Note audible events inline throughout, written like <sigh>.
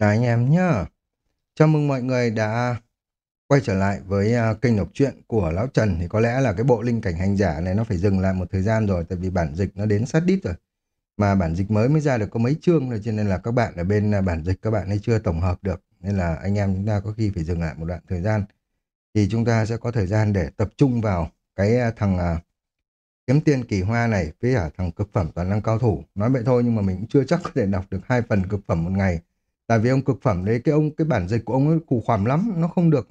Chào anh em nhá. Chào mừng mọi người đã quay trở lại với à, kênh đọc truyện của Lão Trần. Thì có lẽ là cái bộ linh cảnh hành giả này nó phải dừng lại một thời gian rồi, tại vì bản dịch nó đến sát đít rồi. Mà bản dịch mới mới ra được có mấy chương rồi cho nên là các bạn ở bên à, bản dịch các bạn ấy chưa tổng hợp được. Nên là anh em chúng ta có khi phải dừng lại một đoạn thời gian. Thì chúng ta sẽ có thời gian để tập trung vào cái à, thằng kiếm tiên kỳ hoa này với cả thằng cực phẩm toàn năng cao thủ. Nói vậy thôi nhưng mà mình cũng chưa chắc có thể đọc được hai phần cực phẩm một ngày Tại vì ông cực phẩm đấy, cái ông cái bản dịch của ông ấy cù khoằm lắm, nó không được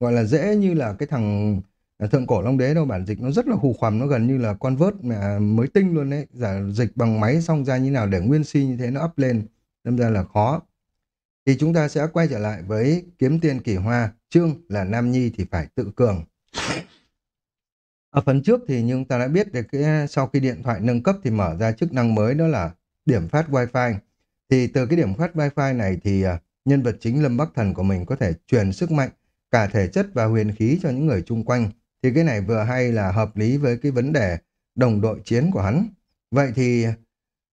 gọi là dễ như là cái thằng à, thượng cổ long đế đâu. Bản dịch nó rất là hù khoằm nó gần như là con vớt mà mới tinh luôn đấy. Giả dịch bằng máy xong ra như nào để nguyên si như thế nó up lên đâm ra là khó. Thì chúng ta sẽ quay trở lại với kiếm tiền kỳ hoa. Chương là nam nhi thì phải tự cường. Ở phần trước thì nhưng ta đã biết được cái à, sau khi điện thoại nâng cấp thì mở ra chức năng mới đó là điểm phát wifi thì từ cái điểm phát wifi này thì à, nhân vật chính Lâm Bắc Thần của mình có thể truyền sức mạnh, cả thể chất và huyền khí cho những người chung quanh. Thì cái này vừa hay là hợp lý với cái vấn đề đồng đội chiến của hắn. Vậy thì à,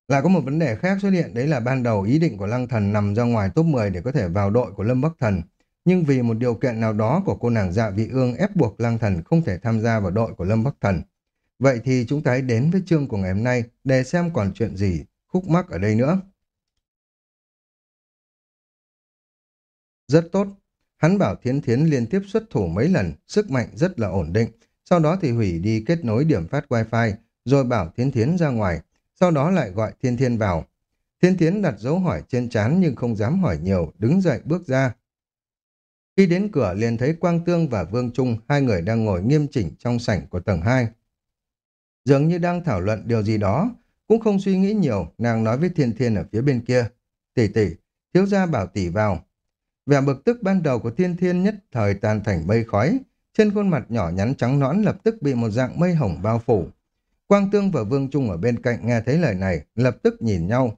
lại có một vấn đề khác xuất hiện, đấy là ban đầu ý định của Lăng Thần nằm ra ngoài top 10 để có thể vào đội của Lâm Bắc Thần. Nhưng vì một điều kiện nào đó của cô nàng dạ vị ương ép buộc Lăng Thần không thể tham gia vào đội của Lâm Bắc Thần. Vậy thì chúng ta hãy đến với chương của ngày hôm nay để xem còn chuyện gì khúc mắc ở đây nữa. Rất tốt. Hắn bảo Thiến Thiến liên tiếp xuất thủ mấy lần, sức mạnh rất là ổn định. Sau đó thì hủy đi kết nối điểm phát wifi, rồi bảo Thiến Thiến ra ngoài. Sau đó lại gọi Thiên Thiên vào. Thiên Thiến đặt dấu hỏi trên chán nhưng không dám hỏi nhiều, đứng dậy bước ra. Khi đến cửa liền thấy Quang Tương và Vương Trung, hai người đang ngồi nghiêm chỉnh trong sảnh của tầng 2. Dường như đang thảo luận điều gì đó, cũng không suy nghĩ nhiều, nàng nói với Thiên Thiên ở phía bên kia. Tỷ tỷ, thiếu gia bảo tỷ vào, Vẻ bực tức ban đầu của thiên thiên nhất thời tan thành mây khói, trên khuôn mặt nhỏ nhắn trắng nõn lập tức bị một dạng mây hồng bao phủ. Quang Tương và Vương Trung ở bên cạnh nghe thấy lời này, lập tức nhìn nhau.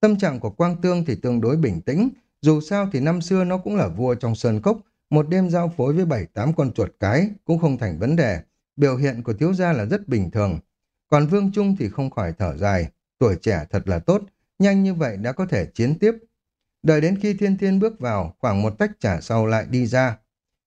Tâm trạng của Quang Tương thì tương đối bình tĩnh, dù sao thì năm xưa nó cũng là vua trong sơn cốc, một đêm giao phối với bảy tám con chuột cái cũng không thành vấn đề, biểu hiện của thiếu gia là rất bình thường. Còn Vương Trung thì không khỏi thở dài, tuổi trẻ thật là tốt, nhanh như vậy đã có thể chiến tiếp, Đợi đến khi Thiên Thiên bước vào, khoảng một tách trà sau lại đi ra.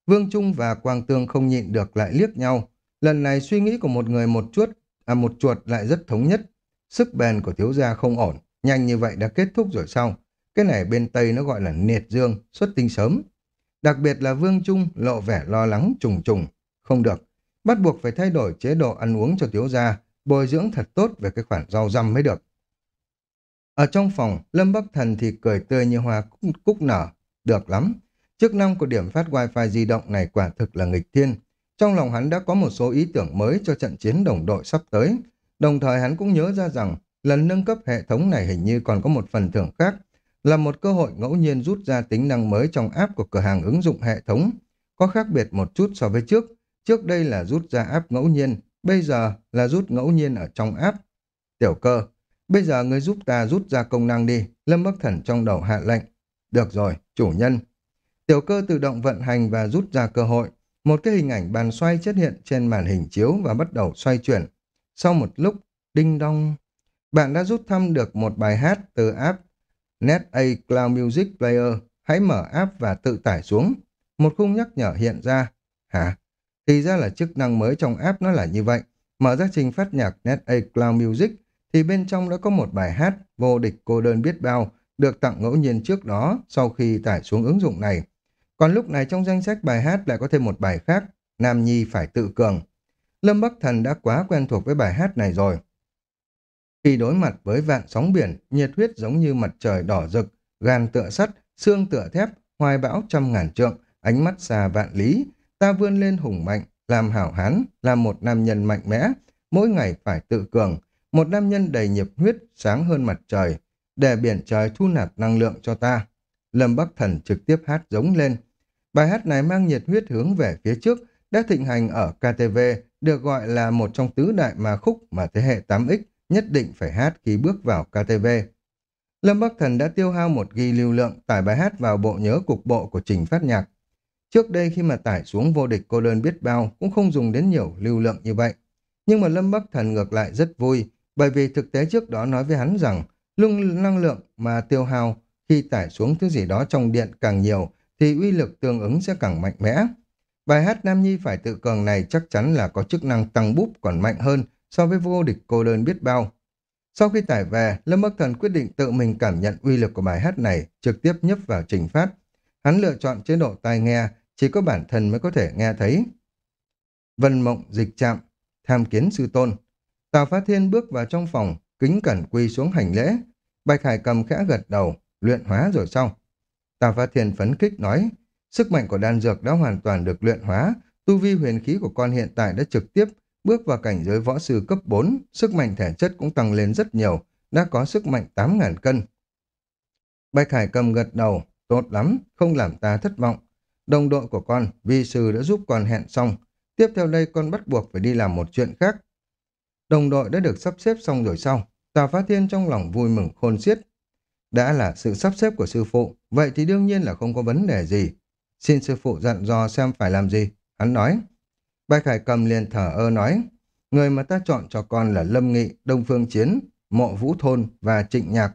Vương Trung và Quang Tương không nhịn được lại liếc nhau. Lần này suy nghĩ của một người một chuột, à một chuột lại rất thống nhất. Sức bền của thiếu gia không ổn, nhanh như vậy đã kết thúc rồi sau. Cái này bên Tây nó gọi là niệt dương, xuất tinh sớm. Đặc biệt là Vương Trung lộ vẻ lo lắng trùng trùng. Không được, bắt buộc phải thay đổi chế độ ăn uống cho thiếu gia, bồi dưỡng thật tốt về cái khoản rau răm mới được. Ở trong phòng, Lâm Bắc Thần thì cười tươi như hoa cúc, cúc nở. Được lắm. Chức năng của điểm phát wifi di động này quả thực là nghịch thiên. Trong lòng hắn đã có một số ý tưởng mới cho trận chiến đồng đội sắp tới. Đồng thời hắn cũng nhớ ra rằng lần nâng cấp hệ thống này hình như còn có một phần thưởng khác, là một cơ hội ngẫu nhiên rút ra tính năng mới trong app của cửa hàng ứng dụng hệ thống. Có khác biệt một chút so với trước. Trước đây là rút ra app ngẫu nhiên, bây giờ là rút ngẫu nhiên ở trong app. Tiểu cơ, Bây giờ ngươi giúp ta rút ra công năng đi, Lâm Bắc Thần trong đầu hạ lệnh. Được rồi, chủ nhân. Tiểu cơ tự động vận hành và rút ra cơ hội. Một cái hình ảnh bàn xoay xuất hiện trên màn hình chiếu và bắt đầu xoay chuyển. Sau một lúc, đinh đong, bạn đã rút thăm được một bài hát từ app NetA Cloud Music Player. Hãy mở app và tự tải xuống. Một khung nhắc nhở hiện ra. Hả? Thì ra là chức năng mới trong app nó là như vậy. Mở ra trình phát nhạc NetA Cloud Music thì bên trong đã có một bài hát vô địch cô đơn biết bao được tặng ngẫu nhiên trước đó sau khi tải xuống ứng dụng này. Còn lúc này trong danh sách bài hát lại có thêm một bài khác, Nam Nhi phải tự cường. Lâm Bắc Thần đã quá quen thuộc với bài hát này rồi. Khi đối mặt với vạn sóng biển, nhiệt huyết giống như mặt trời đỏ rực, gan tựa sắt, xương tựa thép, hoài bão trăm ngàn trượng, ánh mắt xa vạn lý, ta vươn lên hùng mạnh, làm hảo hán, làm một nam nhân mạnh mẽ, mỗi ngày phải tự cường, một nam nhân đầy nhiệt huyết, sáng hơn mặt trời, để biển trời thu nạp năng lượng cho ta. Lâm Bắc Thần trực tiếp hát giống lên. Bài hát này mang nhiệt huyết hướng về phía trước, đã thịnh hành ở KTV, được gọi là một trong tứ đại mà khúc mà thế hệ 8X nhất định phải hát khi bước vào KTV. Lâm Bắc Thần đã tiêu hao một ghi lưu lượng tải bài hát vào bộ nhớ cục bộ của trình phát nhạc. Trước đây khi mà tải xuống vô địch cô đơn biết bao cũng không dùng đến nhiều lưu lượng như vậy. Nhưng mà Lâm Bắc Thần ngược lại rất vui bởi vì thực tế trước đó nói với hắn rằng lung năng lượng mà tiêu hao khi tải xuống thứ gì đó trong điện càng nhiều, thì uy lực tương ứng sẽ càng mạnh mẽ. Bài hát Nam Nhi phải tự cường này chắc chắn là có chức năng tăng búp còn mạnh hơn so với vô địch cô đơn biết bao. Sau khi tải về, Lâm Bắc Thần quyết định tự mình cảm nhận uy lực của bài hát này, trực tiếp nhấp vào trình phát. Hắn lựa chọn chế độ tai nghe, chỉ có bản thân mới có thể nghe thấy. Vân mộng dịch chạm, tham kiến sư tôn. Tào Phá Thiên bước vào trong phòng, kính cẩn quy xuống hành lễ. Bạch Hải cầm khẽ gật đầu, luyện hóa rồi sau. Tào Phá Thiên phấn kích nói, sức mạnh của đan dược đã hoàn toàn được luyện hóa, tu vi huyền khí của con hiện tại đã trực tiếp bước vào cảnh giới võ sư cấp 4, sức mạnh thể chất cũng tăng lên rất nhiều, đã có sức mạnh 8.000 cân. Bạch Hải cầm gật đầu, tốt lắm, không làm ta thất vọng. Đồng đội của con, vi sư đã giúp con hẹn xong, tiếp theo đây con bắt buộc phải đi làm một chuyện khác. Đồng đội đã được sắp xếp xong rồi sau, Tào Phá Thiên trong lòng vui mừng khôn xiết. Đã là sự sắp xếp của sư phụ, vậy thì đương nhiên là không có vấn đề gì. Xin sư phụ dặn dò xem phải làm gì, hắn nói. Bạch Hải cầm liền thở ơ nói, người mà ta chọn cho con là Lâm Nghị, Đông Phương Chiến, Mộ Vũ Thôn và Trịnh Nhạc,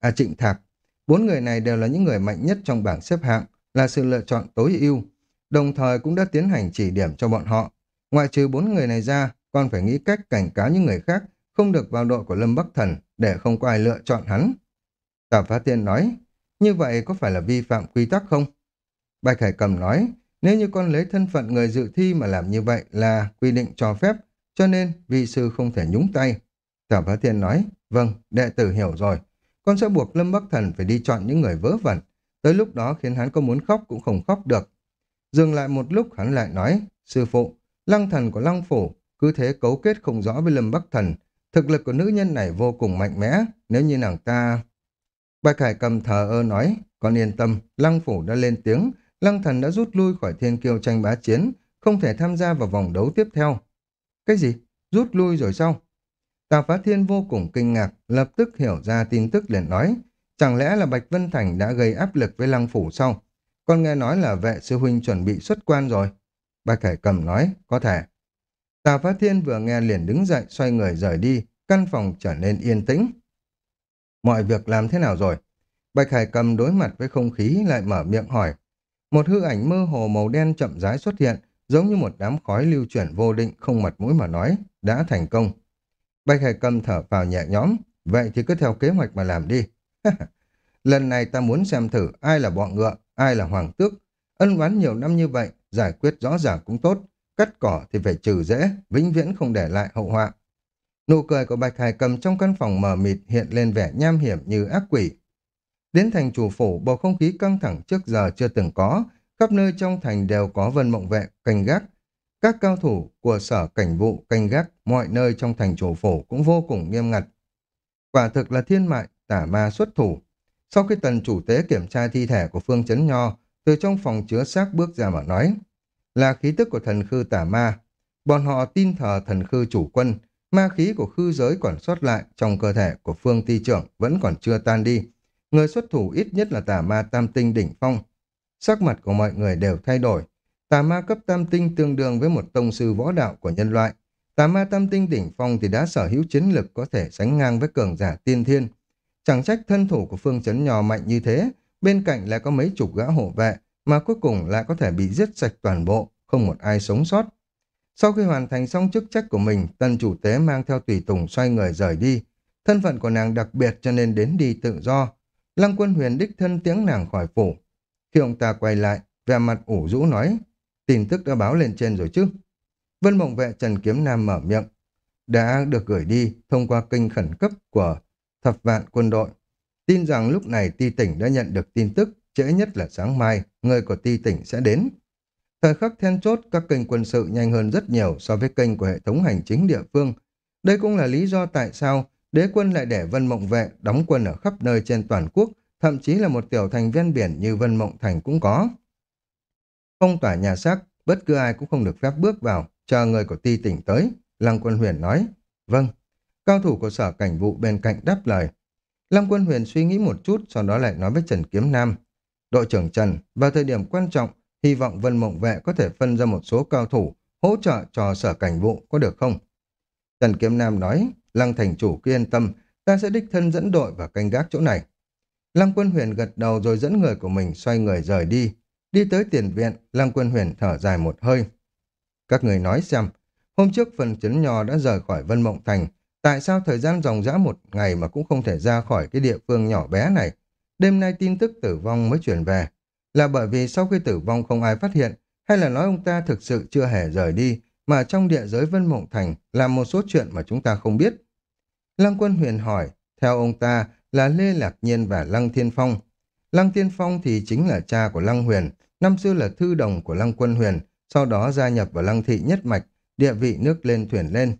à Trịnh Thạc. Bốn người này đều là những người mạnh nhất trong bảng xếp hạng, là sự lựa chọn tối ưu, đồng thời cũng đã tiến hành chỉ điểm cho bọn họ. Ngoại trừ bốn người này ra, con phải nghĩ cách cảnh cáo những người khác không được vào đội của Lâm Bắc Thần để không có ai lựa chọn hắn. tạ Phá Tiên nói, như vậy có phải là vi phạm quy tắc không? Bạch Hải Cầm nói, nếu như con lấy thân phận người dự thi mà làm như vậy là quy định cho phép, cho nên vi sư không thể nhúng tay. tạ Phá Thiên nói, vâng, đệ tử hiểu rồi. Con sẽ buộc Lâm Bắc Thần phải đi chọn những người vớ vẩn. Tới lúc đó khiến hắn có muốn khóc cũng không khóc được. Dừng lại một lúc hắn lại nói, sư phụ, lăng thần của lăng phủ cứ thế cấu kết không rõ với Lâm Bắc Thần. Thực lực của nữ nhân này vô cùng mạnh mẽ, nếu như nàng ta... Bạch Hải cầm thờ ơ nói, con yên tâm, lăng phủ đã lên tiếng, lăng thần đã rút lui khỏi thiên kiêu tranh bá chiến, không thể tham gia vào vòng đấu tiếp theo. Cái gì? Rút lui rồi sao? Tào Phá Thiên vô cùng kinh ngạc, lập tức hiểu ra tin tức liền nói, chẳng lẽ là Bạch Vân Thành đã gây áp lực với lăng phủ sau? Con nghe nói là vệ sư huynh chuẩn bị xuất quan rồi. Bạch Hải Cầm nói, có thể. Tà Phá Thiên vừa nghe liền đứng dậy, xoay người rời đi, căn phòng trở nên yên tĩnh. Mọi việc làm thế nào rồi? Bạch Hải Cầm đối mặt với không khí lại mở miệng hỏi. Một hư ảnh mơ hồ màu đen chậm rãi xuất hiện, giống như một đám khói lưu chuyển vô định không mặt mũi mà nói, đã thành công. Bạch Hải Cầm thở vào nhẹ nhõm, vậy thì cứ theo kế hoạch mà làm đi. <laughs> Lần này ta muốn xem thử ai là bọn ngựa, ai là hoàng tước. Ân oán nhiều năm như vậy, giải quyết rõ ràng cũng tốt. Cắt cỏ thì phải trừ dễ, vĩnh viễn không để lại hậu họa. Nụ cười của Bạch Hải cầm trong căn phòng mờ mịt hiện lên vẻ nham hiểm như ác quỷ. Đến thành chủ phủ, bầu không khí căng thẳng trước giờ chưa từng có, khắp nơi trong thành đều có vân mộng vệ, canh gác. Các cao thủ của sở cảnh vụ, canh gác, mọi nơi trong thành chủ phủ cũng vô cùng nghiêm ngặt. Quả thực là thiên mại, tả ma xuất thủ. Sau khi tần chủ tế kiểm tra thi thể của Phương Chấn Nho, từ trong phòng chứa xác bước ra mà nói, là khí tức của thần khư tả ma. Bọn họ tin thờ thần khư chủ quân, ma khí của khư giới còn sót lại trong cơ thể của Phương Ti trưởng vẫn còn chưa tan đi. Người xuất thủ ít nhất là tà ma tam tinh đỉnh phong. Sắc mặt của mọi người đều thay đổi. Tà ma cấp tam tinh tương đương với một tông sư võ đạo của nhân loại. Tà ma tam tinh đỉnh phong thì đã sở hữu chiến lực có thể sánh ngang với cường giả tiên thiên. Chẳng trách thân thủ của phương chấn nhỏ mạnh như thế, bên cạnh lại có mấy chục gã hộ vệ, mà cuối cùng lại có thể bị giết sạch toàn bộ, không một ai sống sót. Sau khi hoàn thành xong chức trách của mình, tần chủ tế mang theo tùy tùng xoay người rời đi. Thân phận của nàng đặc biệt cho nên đến đi tự do. Lăng quân huyền đích thân tiếng nàng khỏi phủ. Khi ông ta quay lại, vẻ mặt ủ rũ nói, tin tức đã báo lên trên rồi chứ. Vân mộng vệ Trần Kiếm Nam mở miệng, đã được gửi đi thông qua kênh khẩn cấp của thập vạn quân đội. Tin rằng lúc này ti tỉnh đã nhận được tin tức, trễ nhất là sáng mai, người của ti tỉnh sẽ đến. Thời khắc then chốt, các kênh quân sự nhanh hơn rất nhiều so với kênh của hệ thống hành chính địa phương. Đây cũng là lý do tại sao đế quân lại để Vân Mộng Vệ đóng quân ở khắp nơi trên toàn quốc, thậm chí là một tiểu thành ven biển như Vân Mộng Thành cũng có. Phong tỏa nhà xác, bất cứ ai cũng không được phép bước vào, chờ người của ti tỉnh tới, Lăng Quân Huyền nói. Vâng, cao thủ của sở cảnh vụ bên cạnh đáp lời. Lăng Quân Huyền suy nghĩ một chút, sau đó lại nói với Trần Kiếm Nam. Đội trưởng Trần, vào thời điểm quan trọng, hy vọng Vân Mộng Vệ có thể phân ra một số cao thủ hỗ trợ cho sở cảnh vụ, có được không? Trần Kiếm Nam nói, Lăng Thành Chủ cứ yên tâm, ta sẽ đích thân dẫn đội và canh gác chỗ này. Lăng Quân Huyền gật đầu rồi dẫn người của mình xoay người rời đi. Đi tới tiền viện, Lăng Quân Huyền thở dài một hơi. Các người nói xem, hôm trước phần chấn nhò đã rời khỏi Vân Mộng Thành, tại sao thời gian dòng dã một ngày mà cũng không thể ra khỏi cái địa phương nhỏ bé này? Đêm nay tin tức tử vong mới chuyển về. Là bởi vì sau khi tử vong không ai phát hiện, hay là nói ông ta thực sự chưa hề rời đi, mà trong địa giới Vân Mộng Thành làm một số chuyện mà chúng ta không biết. Lăng Quân Huyền hỏi, theo ông ta là Lê Lạc Nhiên và Lăng Thiên Phong. Lăng Thiên Phong thì chính là cha của Lăng Huyền, năm xưa là thư đồng của Lăng Quân Huyền, sau đó gia nhập vào Lăng Thị Nhất Mạch, địa vị nước lên thuyền lên.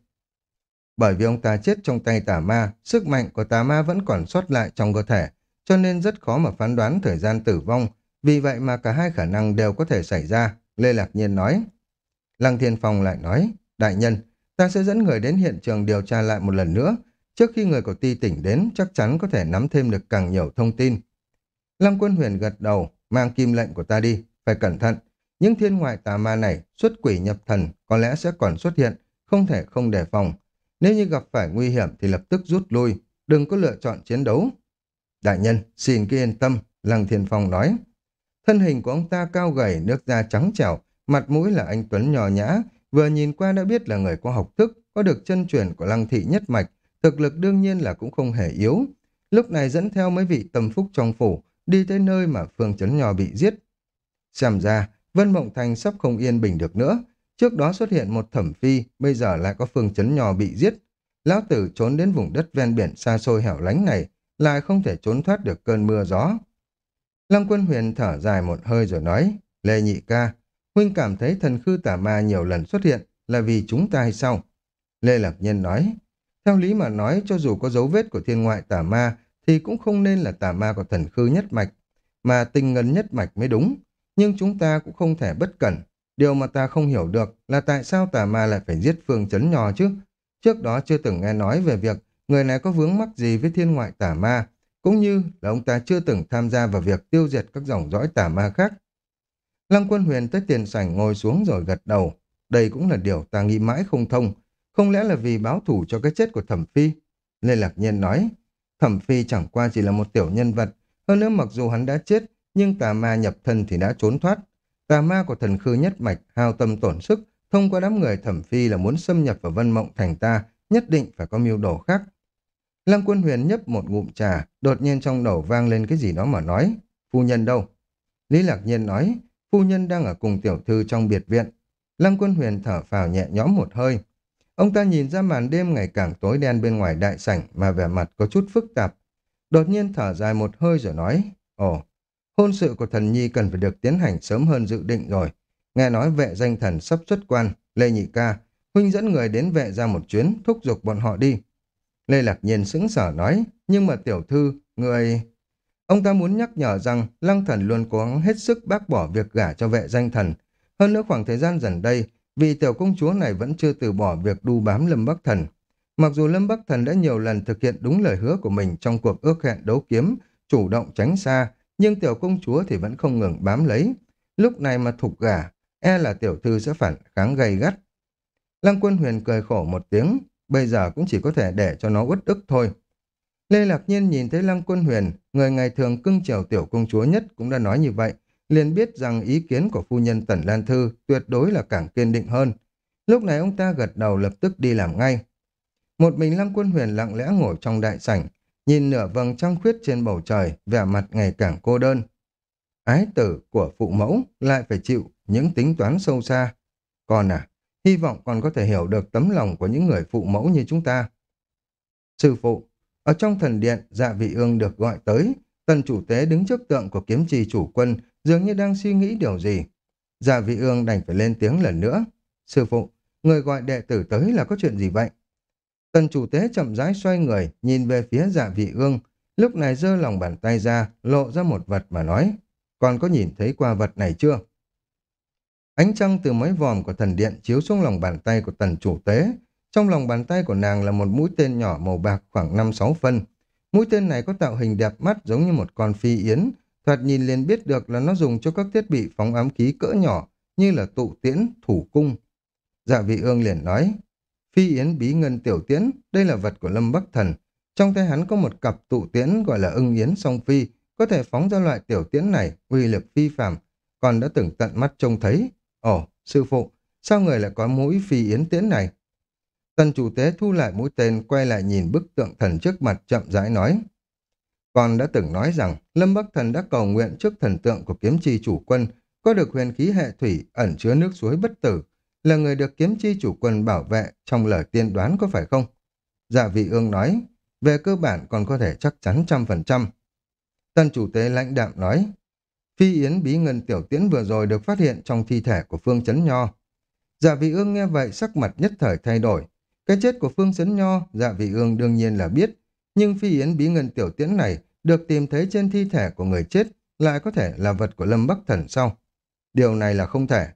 Bởi vì ông ta chết trong tay tà ma, sức mạnh của tà ma vẫn còn sót lại trong cơ thể, cho nên rất khó mà phán đoán thời gian tử vong, vì vậy mà cả hai khả năng đều có thể xảy ra, Lê Lạc Nhiên nói. Lăng Thiên Phong lại nói, đại nhân, ta sẽ dẫn người đến hiện trường điều tra lại một lần nữa, trước khi người của ti tỉnh đến chắc chắn có thể nắm thêm được càng nhiều thông tin. Lăng Quân Huyền gật đầu, mang kim lệnh của ta đi, phải cẩn thận. Những thiên ngoại tà ma này xuất quỷ nhập thần có lẽ sẽ còn xuất hiện, không thể không đề phòng. Nếu như gặp phải nguy hiểm thì lập tức rút lui, đừng có lựa chọn chiến đấu. Đại nhân, xin cứ yên tâm, Lăng Thiên Phong nói. Thân hình của ông ta cao gầy, nước da trắng trẻo, mặt mũi là anh Tuấn nhỏ nhã, vừa nhìn qua đã biết là người có học thức, có được chân truyền của Lăng Thị nhất mạch, thực lực đương nhiên là cũng không hề yếu. Lúc này dẫn theo mấy vị tâm phúc trong phủ, đi tới nơi mà Phương Trấn Nhò bị giết. Xem ra, Vân Mộng Thành sắp không yên bình được nữa. Trước đó xuất hiện một thẩm phi, bây giờ lại có Phương Trấn Nhò bị giết. Lão tử trốn đến vùng đất ven biển xa xôi hẻo lánh này, lại không thể trốn thoát được cơn mưa gió. Lăng Quân Huyền thở dài một hơi rồi nói, Lê Nhị ca, huynh cảm thấy thần khư tả ma nhiều lần xuất hiện là vì chúng ta hay sao? Lê Lạc Nhân nói, theo lý mà nói cho dù có dấu vết của thiên ngoại tả ma thì cũng không nên là tà ma của thần khư nhất mạch, mà tinh ngân nhất mạch mới đúng. Nhưng chúng ta cũng không thể bất cẩn. Điều mà ta không hiểu được là tại sao tà ma lại phải giết phương chấn nhò chứ? Trước đó chưa từng nghe nói về việc người này có vướng mắc gì với thiên ngoại tà ma, cũng như là ông ta chưa từng tham gia vào việc tiêu diệt các dòng dõi tà ma khác. Lăng quân huyền tới tiền sảnh ngồi xuống rồi gật đầu. Đây cũng là điều ta nghĩ mãi không thông. Không lẽ là vì báo thủ cho cái chết của thẩm phi? Lê Lạc Nhiên nói, thẩm phi chẳng qua chỉ là một tiểu nhân vật. Hơn nữa mặc dù hắn đã chết, nhưng tà ma nhập thân thì đã trốn thoát. Tà ma của thần khư nhất mạch, hao tâm tổn sức, thông qua đám người thẩm phi là muốn xâm nhập vào vân mộng thành ta, nhất định phải có mưu đồ khác. Lăng quân huyền nhấp một ngụm trà, đột nhiên trong đầu vang lên cái gì đó mà nói. Phu nhân đâu? Lý Lạc Nhiên nói, phu nhân đang ở cùng tiểu thư trong biệt viện. Lăng quân huyền thở phào nhẹ nhõm một hơi. Ông ta nhìn ra màn đêm ngày càng tối đen bên ngoài đại sảnh mà vẻ mặt có chút phức tạp. Đột nhiên thở dài một hơi rồi nói, Ồ, hôn sự của thần nhi cần phải được tiến hành sớm hơn dự định rồi. Nghe nói vệ danh thần sắp xuất quan, Lê Nhị Ca, huynh dẫn người đến vệ ra một chuyến, thúc giục bọn họ đi. Lê Lạc Nhiên sững sở nói, nhưng mà tiểu thư, người... Ông ta muốn nhắc nhở rằng Lăng Thần luôn cố gắng hết sức bác bỏ việc gả cho vệ danh thần. Hơn nữa khoảng thời gian gần đây, vì tiểu công chúa này vẫn chưa từ bỏ việc đu bám Lâm Bắc Thần. Mặc dù Lâm Bắc Thần đã nhiều lần thực hiện đúng lời hứa của mình trong cuộc ước hẹn đấu kiếm, chủ động tránh xa, nhưng tiểu công chúa thì vẫn không ngừng bám lấy. Lúc này mà thục gả, e là tiểu thư sẽ phản kháng gay gắt. Lăng quân huyền cười khổ một tiếng, bây giờ cũng chỉ có thể để cho nó uất ức thôi. Lê Lạc Nhiên nhìn thấy Lăng Quân Huyền, người ngày thường cưng chiều tiểu công chúa nhất cũng đã nói như vậy, liền biết rằng ý kiến của phu nhân Tần Lan Thư tuyệt đối là càng kiên định hơn. Lúc này ông ta gật đầu lập tức đi làm ngay. Một mình Lăng Quân Huyền lặng lẽ ngồi trong đại sảnh, nhìn nửa vầng trăng khuyết trên bầu trời, vẻ mặt ngày càng cô đơn. Ái tử của phụ mẫu lại phải chịu những tính toán sâu xa. Con à, hy vọng còn có thể hiểu được tấm lòng của những người phụ mẫu như chúng ta. Sư phụ, ở trong thần điện, dạ vị ương được gọi tới, tần chủ tế đứng trước tượng của kiếm trì chủ quân, dường như đang suy nghĩ điều gì. Dạ vị ương đành phải lên tiếng lần nữa. Sư phụ, người gọi đệ tử tới là có chuyện gì vậy? Tần chủ tế chậm rãi xoay người, nhìn về phía dạ vị ương, lúc này giơ lòng bàn tay ra, lộ ra một vật mà nói, còn có nhìn thấy qua vật này chưa? Ánh trăng từ mấy vòm của thần điện chiếu xuống lòng bàn tay của tần chủ tế. Trong lòng bàn tay của nàng là một mũi tên nhỏ màu bạc khoảng 5-6 phân. Mũi tên này có tạo hình đẹp mắt giống như một con phi yến. Thoạt nhìn liền biết được là nó dùng cho các thiết bị phóng ám khí cỡ nhỏ như là tụ tiễn, thủ cung. Dạ vị ương liền nói, phi yến bí ngân tiểu tiễn, đây là vật của Lâm Bắc Thần. Trong tay hắn có một cặp tụ tiễn gọi là ưng yến song phi, có thể phóng ra loại tiểu tiễn này, uy lực phi phàm, còn đã từng tận mắt trông thấy. Ồ, sư phụ, sao người lại có mũi phi yến tiễn này? Tần chủ tế thu lại mũi tên, quay lại nhìn bức tượng thần trước mặt chậm rãi nói. Con đã từng nói rằng, Lâm Bắc Thần đã cầu nguyện trước thần tượng của kiếm chi chủ quân, có được huyền khí hệ thủy ẩn chứa nước suối bất tử, là người được kiếm chi chủ quân bảo vệ trong lời tiên đoán có phải không? Dạ vị ương nói, về cơ bản còn có thể chắc chắn trăm phần trăm. Tân chủ tế lãnh đạm nói, phi yến bí ngân tiểu tiễn vừa rồi được phát hiện trong thi thể của Phương Chấn Nho. Dạ vị ương nghe vậy sắc mặt nhất thời thay đổi. Cái chết của Phương Chấn Nho, dạ vị ương đương nhiên là biết, nhưng phi yến bí ngân tiểu tiễn này được tìm thấy trên thi thể của người chết lại có thể là vật của Lâm Bắc Thần sau. Điều này là không thể.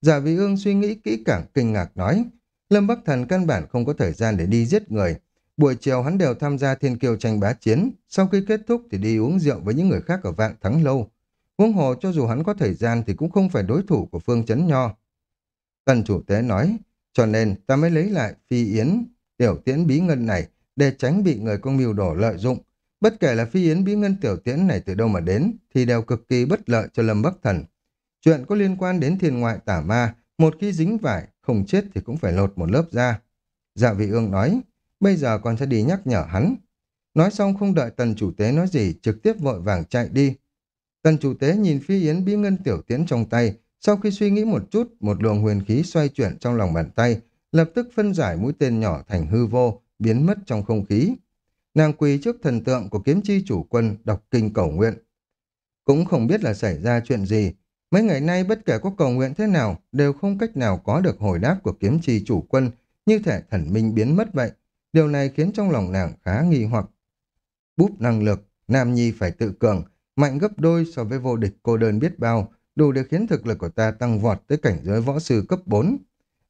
Giả vị ương suy nghĩ kỹ càng kinh ngạc nói, Lâm Bắc Thần căn bản không có thời gian để đi giết người. Buổi chiều hắn đều tham gia thiên kiêu tranh bá chiến, sau khi kết thúc thì đi uống rượu với những người khác ở vạn thắng lâu. Huống hồ cho dù hắn có thời gian thì cũng không phải đối thủ của Phương Chấn Nho. Tần chủ tế nói, cho nên ta mới lấy lại phi yến, tiểu tiễn bí ngân này để tránh bị người công mưu đổ lợi dụng. Bất kể là phi yến bí ngân tiểu tiễn này từ đâu mà đến thì đều cực kỳ bất lợi cho Lâm Bắc Thần. Chuyện có liên quan đến thiên ngoại tả ma, một khi dính vải, không chết thì cũng phải lột một lớp da. Dạ vị ương nói, bây giờ con sẽ đi nhắc nhở hắn. Nói xong không đợi tần chủ tế nói gì, trực tiếp vội vàng chạy đi. Tần chủ tế nhìn phi yến bí ngân tiểu tiễn trong tay, sau khi suy nghĩ một chút, một luồng huyền khí xoay chuyển trong lòng bàn tay, lập tức phân giải mũi tên nhỏ thành hư vô, biến mất trong không khí. Nàng quỳ trước thần tượng của kiếm chi chủ quân đọc kinh cầu nguyện. Cũng không biết là xảy ra chuyện gì, Mấy ngày nay bất kể có cầu nguyện thế nào đều không cách nào có được hồi đáp của kiếm chi chủ quân như thể thần minh biến mất vậy. Điều này khiến trong lòng nàng khá nghi hoặc. Búp năng lực, Nam Nhi phải tự cường, mạnh gấp đôi so với vô địch cô đơn biết bao, đủ để khiến thực lực của ta tăng vọt tới cảnh giới võ sư cấp 4.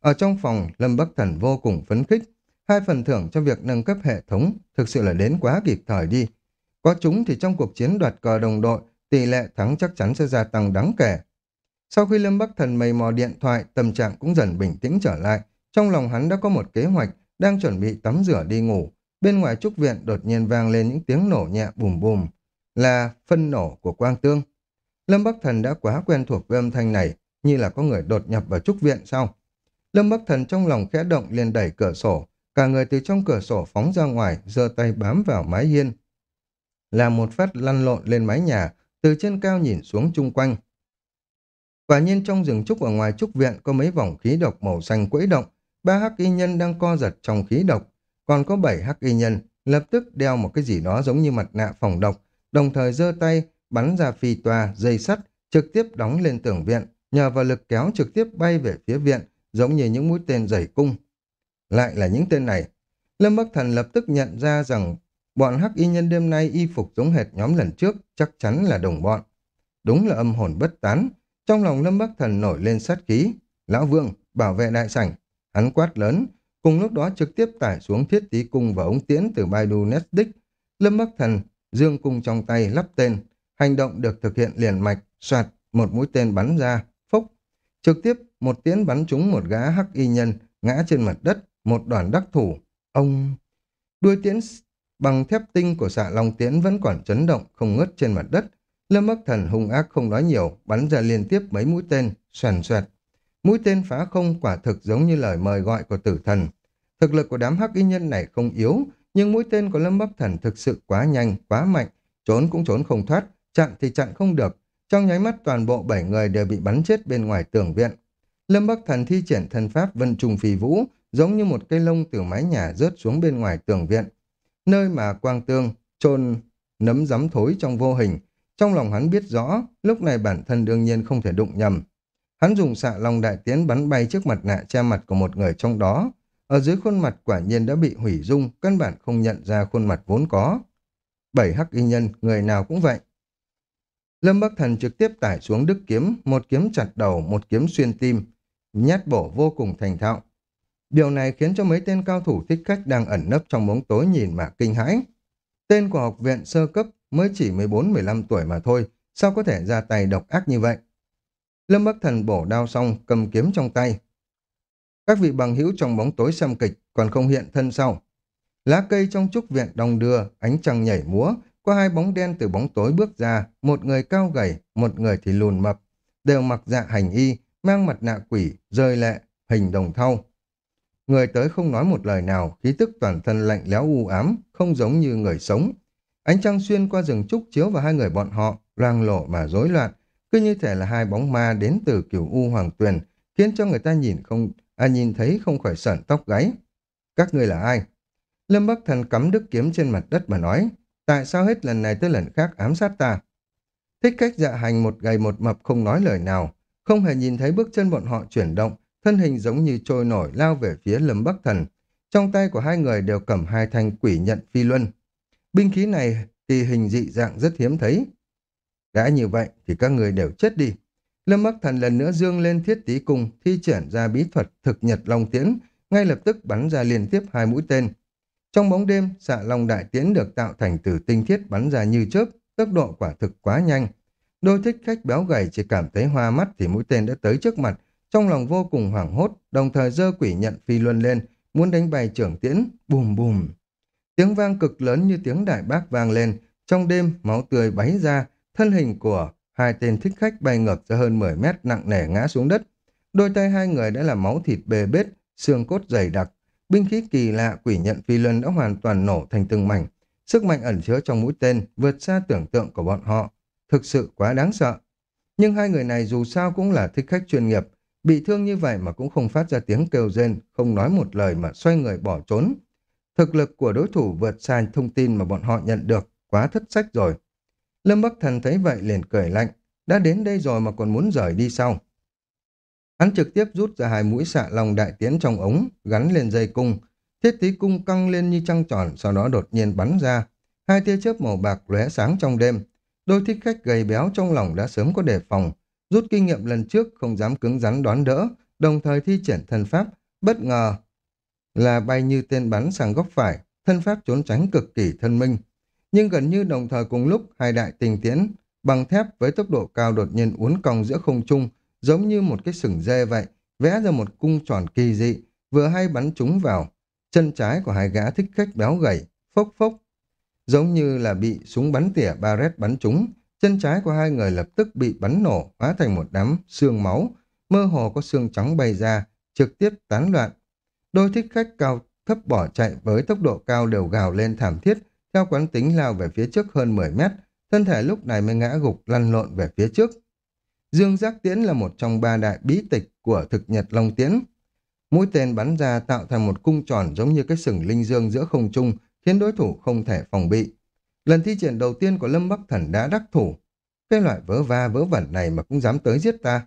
Ở trong phòng, Lâm Bắc Thần vô cùng phấn khích. Hai phần thưởng cho việc nâng cấp hệ thống thực sự là đến quá kịp thời đi. Có chúng thì trong cuộc chiến đoạt cờ đồng đội, tỷ lệ thắng chắc chắn sẽ gia tăng đáng kể. Sau khi Lâm Bắc Thần mày mò điện thoại, tâm trạng cũng dần bình tĩnh trở lại. Trong lòng hắn đã có một kế hoạch, đang chuẩn bị tắm rửa đi ngủ. Bên ngoài trúc viện đột nhiên vang lên những tiếng nổ nhẹ bùm bùm, là phân nổ của quang tương. Lâm Bắc Thần đã quá quen thuộc với âm thanh này, như là có người đột nhập vào trúc viện sau. Lâm Bắc Thần trong lòng khẽ động liền đẩy cửa sổ, cả người từ trong cửa sổ phóng ra ngoài, giơ tay bám vào mái hiên. Là một phát lăn lộn lên mái nhà, từ trên cao nhìn xuống chung quanh. Quả nhiên trong rừng trúc ở ngoài trúc viện có mấy vòng khí độc màu xanh quẫy động, ba hắc y nhân đang co giật trong khí độc, còn có bảy hắc y nhân lập tức đeo một cái gì đó giống như mặt nạ phòng độc, đồng thời giơ tay bắn ra phi tòa dây sắt, trực tiếp đóng lên tường viện, nhờ vào lực kéo trực tiếp bay về phía viện, giống như những mũi tên dày cung. Lại là những tên này. Lâm Bắc Thần lập tức nhận ra rằng bọn hắc y nhân đêm nay y phục giống hệt nhóm lần trước, chắc chắn là đồng bọn. Đúng là âm hồn bất tán, trong lòng Lâm Bắc Thần nổi lên sát khí. Lão Vương, bảo vệ đại sảnh. Hắn quát lớn, cùng lúc đó trực tiếp tải xuống thiết tí cung và ống tiễn từ Baidu Netdick. Lâm Bắc Thần dương cung trong tay lắp tên. Hành động được thực hiện liền mạch, soạt, một mũi tên bắn ra, phốc. Trực tiếp, một tiếng bắn trúng một gã hắc y nhân, ngã trên mặt đất, một đoàn đắc thủ. Ông... Đuôi tiễn bằng thép tinh của xạ long tiễn vẫn còn chấn động, không ngớt trên mặt đất, Lâm Bắc Thần hung ác không nói nhiều, bắn ra liên tiếp mấy mũi tên, xoèn xoẹt. Mũi tên phá không quả thực giống như lời mời gọi của tử thần. Thực lực của đám hắc y nhân này không yếu, nhưng mũi tên của Lâm Bắc Thần thực sự quá nhanh, quá mạnh, trốn cũng trốn không thoát, chặn thì chặn không được. Trong nháy mắt toàn bộ bảy người đều bị bắn chết bên ngoài tường viện. Lâm Bắc Thần thi triển thân pháp vân trùng phi vũ, giống như một cây lông từ mái nhà rớt xuống bên ngoài tường viện. Nơi mà quang tương, trôn nấm rắm thối trong vô hình, trong lòng hắn biết rõ, lúc này bản thân đương nhiên không thể đụng nhầm. Hắn dùng xạ long đại tiến bắn bay trước mặt nạ che mặt của một người trong đó. Ở dưới khuôn mặt quả nhiên đã bị hủy dung, căn bản không nhận ra khuôn mặt vốn có. Bảy hắc y nhân, người nào cũng vậy. Lâm Bắc Thần trực tiếp tải xuống đức kiếm, một kiếm chặt đầu, một kiếm xuyên tim, nhát bổ vô cùng thành thạo. Điều này khiến cho mấy tên cao thủ thích khách đang ẩn nấp trong bóng tối nhìn mà kinh hãi. Tên của học viện sơ cấp mới chỉ 14-15 tuổi mà thôi, sao có thể ra tay độc ác như vậy? Lâm Bắc Thần bổ đao xong, cầm kiếm trong tay. Các vị bằng hữu trong bóng tối xem kịch còn không hiện thân sau. Lá cây trong trúc viện đồng đưa, ánh trăng nhảy múa, có hai bóng đen từ bóng tối bước ra, một người cao gầy, một người thì lùn mập, đều mặc dạ hành y, mang mặt nạ quỷ, rơi lệ, hình đồng thau. Người tới không nói một lời nào, khí tức toàn thân lạnh lẽo u ám, không giống như người sống. Ánh trăng xuyên qua rừng trúc chiếu vào hai người bọn họ, loang lộ mà rối loạn, cứ như thể là hai bóng ma đến từ kiểu u hoàng tuyền, khiến cho người ta nhìn không à nhìn thấy không khỏi sởn tóc gáy. Các ngươi là ai? Lâm Bắc Thần cắm đức kiếm trên mặt đất mà nói, tại sao hết lần này tới lần khác ám sát ta? Thích cách dạ hành một gầy một mập không nói lời nào, không hề nhìn thấy bước chân bọn họ chuyển động, thân hình giống như trôi nổi lao về phía Lâm Bắc Thần. Trong tay của hai người đều cầm hai thanh quỷ nhận phi luân. Binh khí này thì hình dị dạng rất hiếm thấy. Đã như vậy thì các người đều chết đi. Lâm Bắc Thần lần nữa dương lên thiết tí cùng thi triển ra bí thuật thực nhật long tiễn, ngay lập tức bắn ra liên tiếp hai mũi tên. Trong bóng đêm, xạ long đại tiễn được tạo thành từ tinh thiết bắn ra như chớp, tốc độ quả thực quá nhanh. Đôi thích khách béo gầy chỉ cảm thấy hoa mắt thì mũi tên đã tới trước mặt, trong lòng vô cùng hoảng hốt, đồng thời dơ quỷ nhận phi luân lên, muốn đánh bay trưởng tiễn, bùm bùm. Tiếng vang cực lớn như tiếng đại bác vang lên, trong đêm máu tươi bấy ra, thân hình của hai tên thích khách bay ngược ra hơn 10 mét nặng nề ngã xuống đất. Đôi tay hai người đã là máu thịt bề bết, xương cốt dày đặc. Binh khí kỳ lạ quỷ nhận phi luân đã hoàn toàn nổ thành từng mảnh. Sức mạnh ẩn chứa trong mũi tên vượt xa tưởng tượng của bọn họ. Thực sự quá đáng sợ. Nhưng hai người này dù sao cũng là thích khách chuyên nghiệp. Bị thương như vậy mà cũng không phát ra tiếng kêu rên, không nói một lời mà xoay người bỏ trốn. Thực lực của đối thủ vượt xa thông tin mà bọn họ nhận được, quá thất sách rồi. Lâm Bắc Thần thấy vậy liền cười lạnh, đã đến đây rồi mà còn muốn rời đi sau. Hắn trực tiếp rút ra hai mũi xạ lòng đại tiến trong ống, gắn lên dây cung. Thiết tí cung căng lên như trăng tròn, sau đó đột nhiên bắn ra. Hai tia chớp màu bạc lóe sáng trong đêm. Đôi thích khách gầy béo trong lòng đã sớm có đề phòng. Rút kinh nghiệm lần trước không dám cứng rắn đoán đỡ, đồng thời thi triển thân pháp, bất ngờ là bay như tên bắn sang góc phải, thân pháp trốn tránh cực kỳ thân minh. Nhưng gần như đồng thời cùng lúc, hai đại tình tiễn bằng thép với tốc độ cao đột nhiên uốn cong giữa không trung, giống như một cái sừng dê vậy, vẽ ra một cung tròn kỳ dị, vừa hay bắn chúng vào. Chân trái của hai gã thích khách béo gầy, phốc phốc, giống như là bị súng bắn tỉa Barret bắn trúng. Chân trái của hai người lập tức bị bắn nổ, hóa thành một đám xương máu, mơ hồ có xương trắng bay ra, trực tiếp tán loạn. Đôi thích khách cao thấp bỏ chạy với tốc độ cao đều gào lên thảm thiết, theo quán tính lao về phía trước hơn 10 mét, thân thể lúc này mới ngã gục lăn lộn về phía trước. Dương Giác Tiễn là một trong ba đại bí tịch của thực nhật Long Tiễn. Mũi tên bắn ra tạo thành một cung tròn giống như cái sừng linh dương giữa không trung, khiến đối thủ không thể phòng bị. Lần thi triển đầu tiên của Lâm Bắc Thần đã đắc thủ. Cái loại vớ va vớ vẩn này mà cũng dám tới giết ta.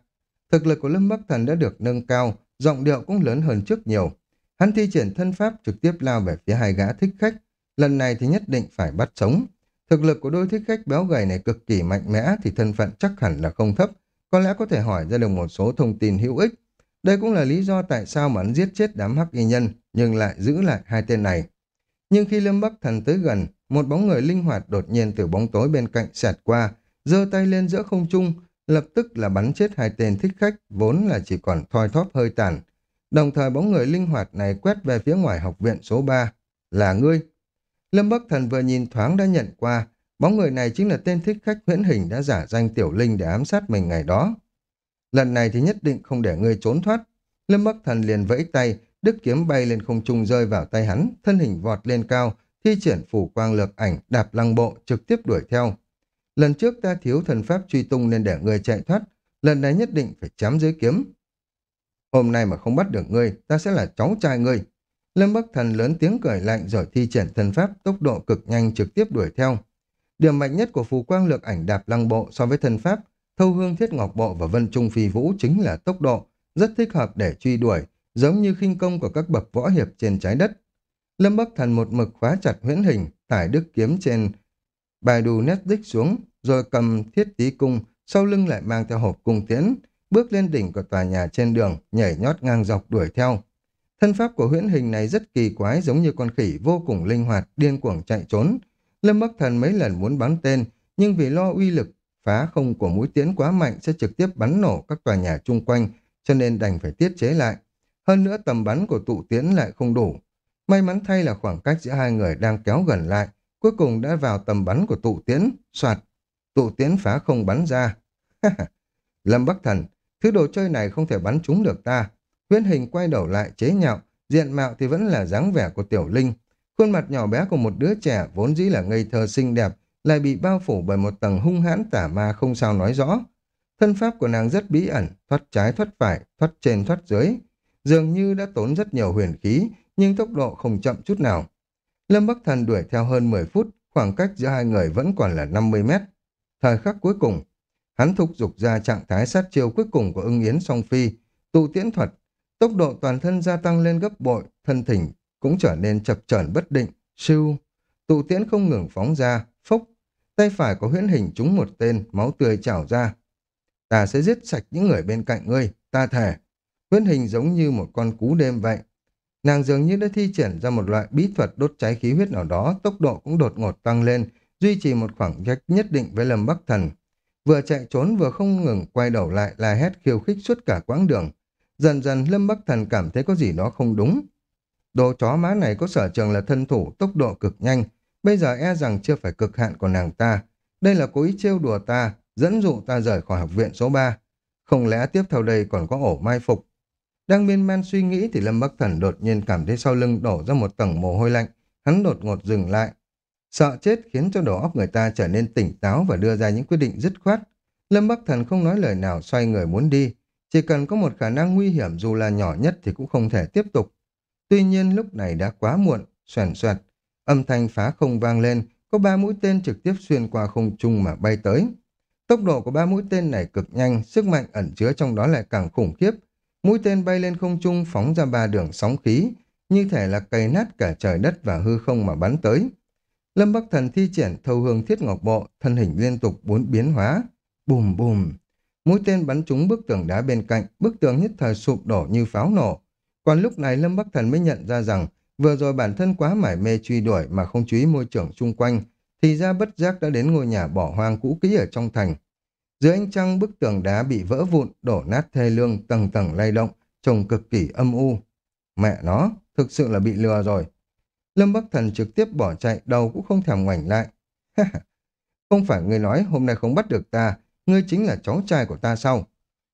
Thực lực của Lâm Bắc Thần đã được nâng cao, giọng điệu cũng lớn hơn trước nhiều. Hắn thi triển thân pháp trực tiếp lao về phía hai gã thích khách. Lần này thì nhất định phải bắt sống. Thực lực của đôi thích khách béo gầy này cực kỳ mạnh mẽ thì thân phận chắc hẳn là không thấp. Có lẽ có thể hỏi ra được một số thông tin hữu ích. Đây cũng là lý do tại sao mà hắn giết chết đám hắc y nhân nhưng lại giữ lại hai tên này. Nhưng khi Lâm Bắc Thần tới gần, một bóng người linh hoạt đột nhiên từ bóng tối bên cạnh xẹt qua, giơ tay lên giữa không trung, lập tức là bắn chết hai tên thích khách vốn là chỉ còn thoi thóp hơi tàn. Đồng thời bóng người linh hoạt này quét về phía ngoài học viện số 3. Là ngươi. Lâm Bắc Thần vừa nhìn thoáng đã nhận qua, bóng người này chính là tên thích khách huyễn hình đã giả danh Tiểu Linh để ám sát mình ngày đó. Lần này thì nhất định không để ngươi trốn thoát. Lâm Bắc Thần liền vẫy tay, đức kiếm bay lên không trung rơi vào tay hắn, thân hình vọt lên cao, thi triển phủ quang lược ảnh, đạp lăng bộ, trực tiếp đuổi theo. Lần trước ta thiếu thần pháp truy tung nên để ngươi chạy thoát, lần này nhất định phải chém dưới kiếm. Hôm nay mà không bắt được ngươi, ta sẽ là cháu trai ngươi. Lâm Bắc Thần lớn tiếng cười lạnh rồi thi triển thần pháp tốc độ cực nhanh trực tiếp đuổi theo. Điểm mạnh nhất của phù quang lược ảnh đạp lăng bộ so với thần pháp, thâu hương thiết ngọc bộ và vân trung phi vũ chính là tốc độ, rất thích hợp để truy đuổi, giống như khinh công của các bậc võ hiệp trên trái đất. Lâm Bắc Thần một mực khóa chặt huyễn hình, tải đức kiếm trên bài đù nét đích xuống, rồi cầm thiết tí cung, sau lưng lại mang theo hộp cung tiễn, bước lên đỉnh của tòa nhà trên đường, nhảy nhót ngang dọc đuổi theo. Thân pháp của huyễn hình này rất kỳ quái giống như con khỉ vô cùng linh hoạt, điên cuồng chạy trốn. Lâm Bắc Thần mấy lần muốn bắn tên, nhưng vì lo uy lực, phá không của mũi Tiến quá mạnh sẽ trực tiếp bắn nổ các tòa nhà chung quanh, cho nên đành phải tiết chế lại. Hơn nữa tầm bắn của tụ Tiến lại không đủ. May mắn thay là khoảng cách giữa hai người đang kéo gần lại, cuối cùng đã vào tầm bắn của tụ Tiến. soạt, tụ Tiến phá không bắn ra. <laughs> Lâm Bắc Thần, thứ đồ chơi này không thể bắn trúng được ta. Huyễn hình quay đầu lại chế nhạo, diện mạo thì vẫn là dáng vẻ của tiểu linh. Khuôn mặt nhỏ bé của một đứa trẻ vốn dĩ là ngây thơ xinh đẹp, lại bị bao phủ bởi một tầng hung hãn tả ma không sao nói rõ. Thân pháp của nàng rất bí ẩn, thoát trái thoát phải, thoát trên thoát dưới. Dường như đã tốn rất nhiều huyền khí, nhưng tốc độ không chậm chút nào. Lâm Bắc Thần đuổi theo hơn 10 phút, khoảng cách giữa hai người vẫn còn là 50 mét. Thời khắc cuối cùng, hắn thúc giục ra trạng thái sát chiêu cuối cùng của ưng yến song phi, tụ tiễn thuật. Tốc độ toàn thân gia tăng lên gấp bội, thân thỉnh cũng trở nên chập chờn bất định, siêu. Tụ tiễn không ngừng phóng ra, phốc. Tay phải có huyễn hình trúng một tên, máu tươi trào ra. Ta sẽ giết sạch những người bên cạnh ngươi, ta thể. Huyễn hình giống như một con cú đêm vậy. Nàng dường như đã thi triển ra một loại bí thuật đốt cháy khí huyết nào đó, tốc độ cũng đột ngột tăng lên, duy trì một khoảng cách nhất định với Lâm Bắc Thần. Vừa chạy trốn vừa không ngừng quay đầu lại la hét khiêu khích suốt cả quãng đường. Dần dần Lâm Bắc Thần cảm thấy có gì đó không đúng. Đồ chó má này có sở trường là thân thủ, tốc độ cực nhanh, bây giờ e rằng chưa phải cực hạn của nàng ta. Đây là cố ý trêu đùa ta, dẫn dụ ta rời khỏi học viện số 3. Không lẽ tiếp theo đây còn có ổ mai phục? Đang miên man suy nghĩ thì Lâm Bắc Thần đột nhiên cảm thấy sau lưng đổ ra một tầng mồ hôi lạnh. Hắn đột ngột dừng lại. Sợ chết khiến cho đầu óc người ta trở nên tỉnh táo và đưa ra những quyết định dứt khoát. Lâm Bắc Thần không nói lời nào xoay người muốn đi. Chỉ cần có một khả năng nguy hiểm dù là nhỏ nhất thì cũng không thể tiếp tục. Tuy nhiên lúc này đã quá muộn, xoèn xoẹt. Âm thanh phá không vang lên, có ba mũi tên trực tiếp xuyên qua không trung mà bay tới. Tốc độ của ba mũi tên này cực nhanh, sức mạnh ẩn chứa trong đó lại càng khủng khiếp. Mũi tên bay lên không trung phóng ra ba đường sóng khí, như thể là cày nát cả trời đất và hư không mà bắn tới. Lâm Bắc Thần thi triển thâu hương thiết ngọc bộ, thân hình liên tục bốn biến hóa. Bùm bùm. Mũi tên bắn trúng bức tường đá bên cạnh, bức tường nhất thời sụp đổ như pháo nổ. Còn lúc này Lâm Bắc Thần mới nhận ra rằng vừa rồi bản thân quá mải mê truy đuổi mà không chú ý môi trường xung quanh, thì ra bất giác đã đến ngôi nhà bỏ hoang cũ kỹ ở trong thành. Dưới ánh trăng bức tường đá bị vỡ vụn, đổ nát thê lương, tầng tầng lay động, trông cực kỳ âm u. Mẹ nó, thực sự là bị lừa rồi. Lâm Bắc Thần trực tiếp bỏ chạy, đầu cũng không thèm ngoảnh lại. <laughs> không phải người nói hôm nay không bắt được ta, ngươi chính là cháu trai của ta sao?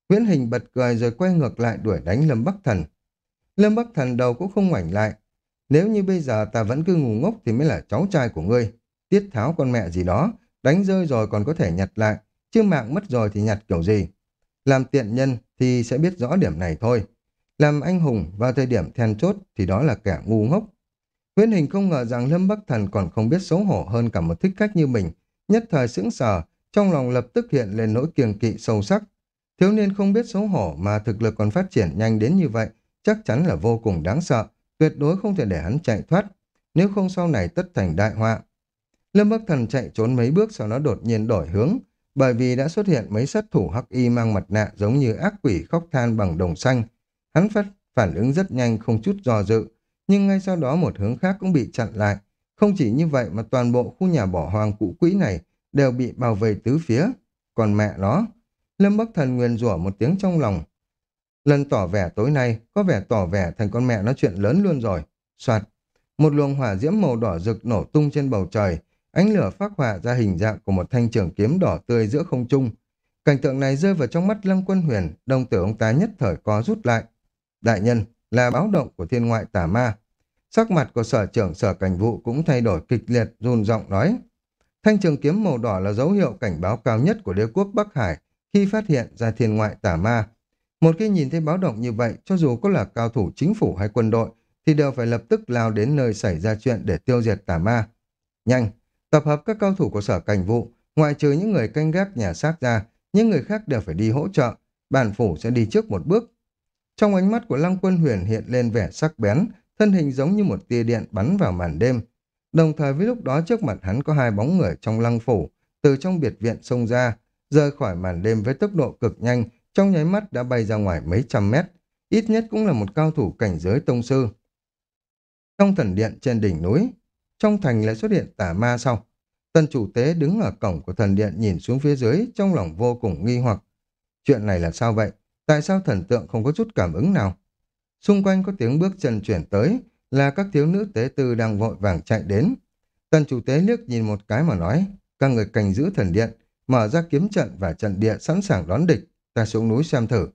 Nguyễn Hình bật cười rồi quay ngược lại đuổi đánh Lâm Bắc Thần. Lâm Bắc Thần đầu cũng không ngoảnh lại. Nếu như bây giờ ta vẫn cứ ngu ngốc thì mới là cháu trai của ngươi. Tiết tháo con mẹ gì đó, đánh rơi rồi còn có thể nhặt lại, chứ mạng mất rồi thì nhặt kiểu gì. Làm tiện nhân thì sẽ biết rõ điểm này thôi. Làm anh hùng vào thời điểm then chốt thì đó là kẻ ngu ngốc. Nguyễn hình không ngờ rằng Lâm Bắc Thần còn không biết xấu hổ hơn cả một thích khách như mình. Nhất thời sững sờ, trong lòng lập tức hiện lên nỗi kiêng kỵ sâu sắc. Thiếu niên không biết xấu hổ mà thực lực còn phát triển nhanh đến như vậy, chắc chắn là vô cùng đáng sợ, tuyệt đối không thể để hắn chạy thoát, nếu không sau này tất thành đại họa. Lâm Bắc Thần chạy trốn mấy bước sau đó đột nhiên đổi hướng, bởi vì đã xuất hiện mấy sát thủ hắc y mang mặt nạ giống như ác quỷ khóc than bằng đồng xanh. Hắn phát phản ứng rất nhanh không chút do dự, nhưng ngay sau đó một hướng khác cũng bị chặn lại. Không chỉ như vậy mà toàn bộ khu nhà bỏ hoang cũ quỹ này đều bị bao vây tứ phía. Còn mẹ nó, Lâm Bắc Thần nguyền rủa một tiếng trong lòng. Lần tỏ vẻ tối nay, có vẻ tỏ vẻ thành con mẹ nó chuyện lớn luôn rồi. Soạt, một luồng hỏa diễm màu đỏ rực nổ tung trên bầu trời, ánh lửa phát họa ra hình dạng của một thanh trường kiếm đỏ tươi giữa không trung. Cảnh tượng này rơi vào trong mắt Lâm Quân Huyền, đồng tử ông ta nhất thời có rút lại. Đại nhân, là báo động của thiên ngoại tà ma. Sắc mặt của sở trưởng sở cảnh vụ cũng thay đổi kịch liệt, run giọng nói. Thanh trường kiếm màu đỏ là dấu hiệu cảnh báo cao nhất của đế quốc Bắc Hải khi phát hiện ra thiên ngoại tà ma. Một khi nhìn thấy báo động như vậy, cho dù có là cao thủ chính phủ hay quân đội, thì đều phải lập tức lao đến nơi xảy ra chuyện để tiêu diệt tà ma. Nhanh, tập hợp các cao thủ của sở cảnh vụ, ngoại trừ những người canh gác nhà xác ra, những người khác đều phải đi hỗ trợ. Bản phủ sẽ đi trước một bước. Trong ánh mắt của Lăng Quân Huyền hiện lên vẻ sắc bén, thân hình giống như một tia điện bắn vào màn đêm. Đồng thời với lúc đó trước mặt hắn có hai bóng người trong lăng phủ, từ trong biệt viện xông ra, rời khỏi màn đêm với tốc độ cực nhanh, trong nháy mắt đã bay ra ngoài mấy trăm mét, ít nhất cũng là một cao thủ cảnh giới tông sư. Trong thần điện trên đỉnh núi, trong thành lại xuất hiện tà ma sau. Tần chủ tế đứng ở cổng của thần điện nhìn xuống phía dưới, trong lòng vô cùng nghi hoặc. Chuyện này là sao vậy? Tại sao thần tượng không có chút cảm ứng nào? Xung quanh có tiếng bước chân chuyển tới, là các thiếu nữ tế tư đang vội vàng chạy đến. Tần chủ tế liếc nhìn một cái mà nói, các người canh giữ thần điện, mở ra kiếm trận và trận địa sẵn sàng đón địch, ta xuống núi xem thử.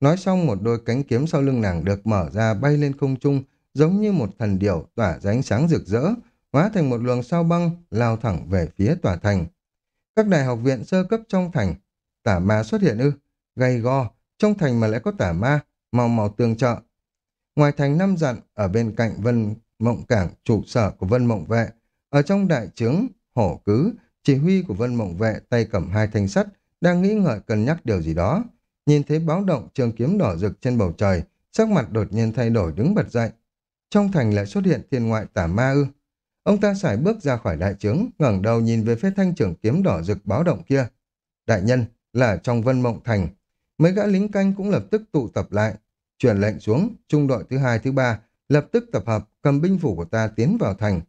Nói xong một đôi cánh kiếm sau lưng nàng được mở ra bay lên không trung, giống như một thần điểu tỏa ra ánh sáng rực rỡ, hóa thành một luồng sao băng lao thẳng về phía tòa thành. Các đại học viện sơ cấp trong thành, tả ma xuất hiện ư, gay go, trong thành mà lại có tả ma, màu màu tương trợ. Ngoài thành năm dặn, ở bên cạnh Vân Mộng Cảng, trụ sở của Vân Mộng Vệ, ở trong đại trướng, hổ cứ, chỉ huy của Vân Mộng Vệ tay cầm hai thanh sắt, đang nghĩ ngợi cân nhắc điều gì đó. Nhìn thấy báo động trường kiếm đỏ rực trên bầu trời, sắc mặt đột nhiên thay đổi đứng bật dậy. Trong thành lại xuất hiện thiên ngoại tả ma ư. Ông ta sải bước ra khỏi đại trướng, ngẩng đầu nhìn về phía thanh trưởng kiếm đỏ rực báo động kia. Đại nhân, là trong Vân Mộng Thành. Mấy gã lính canh cũng lập tức tụ tập lại, truyền lệnh xuống, trung đội thứ hai thứ ba, lập tức tập hợp, cầm binh phủ của ta tiến vào thành.